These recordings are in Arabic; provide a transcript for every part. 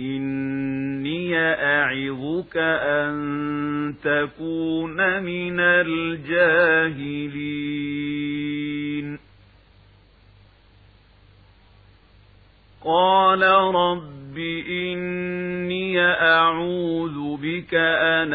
إني أعظك أن تكون من الجاهلين. قال رب إني أعوذ بك أن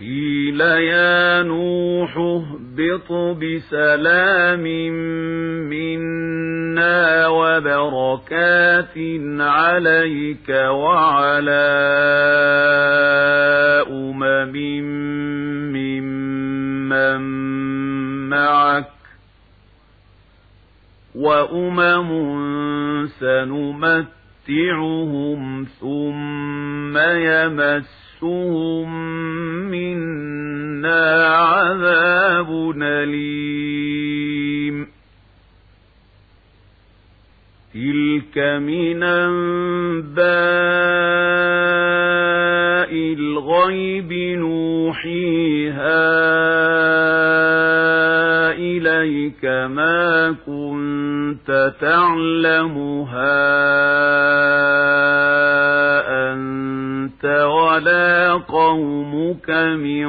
قيل يا نوح اهبط بسلام منا وبركات عليك وعلى أمم ممن معك وأمم سنمتعهم ثم يمس يمسهم منا عذاب أليم تلك من أنباء الغيب نوحيها إليك ما كنت تعلمها ولا قومك من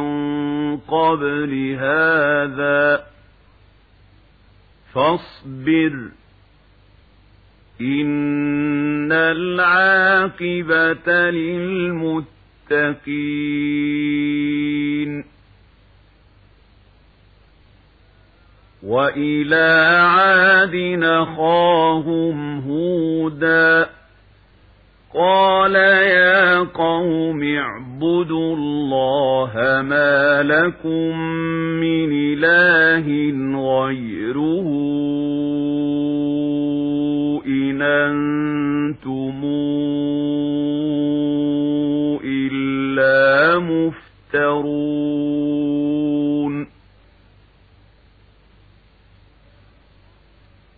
قبل هذا فاصبر إن العاقبة للمتقين وإلى عاد نخاهم هودا قال يا قوم اعبدوا الله ما لكم من إله غيره إن أنتم إلا مفترون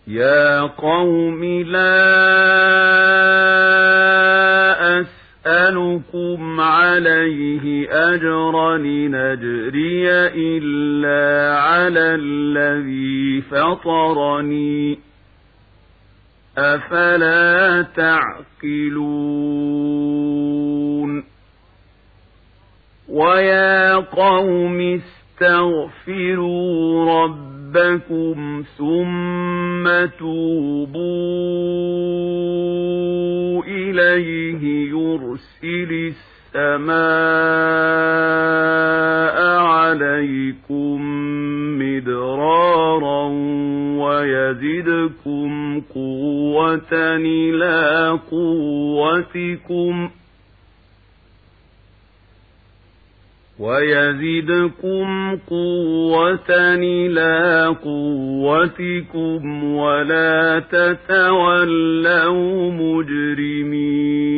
يا قوم لا أسألكم عليه أجرا نجري إلا على الذي فطرني أفلا تعقلون ويا قوم استغفروا ربكم ثم توبوا إليه يرسل السماء عليكم مدرارا ويزدكم قوة إلى قوتكم ويزدكم قوة إلى قوتكم ولا تتولوا مجرمين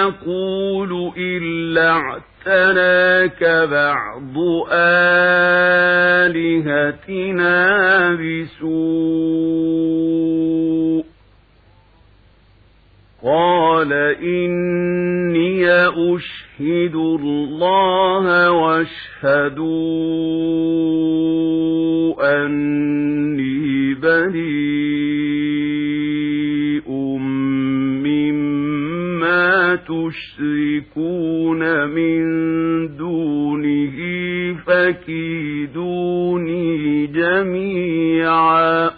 نقول إلا اعتناك بعض آلهتنا بسوء. قال إني أشهد الله واشهدوا أني تشركون من دونه فكيدوني جميعا.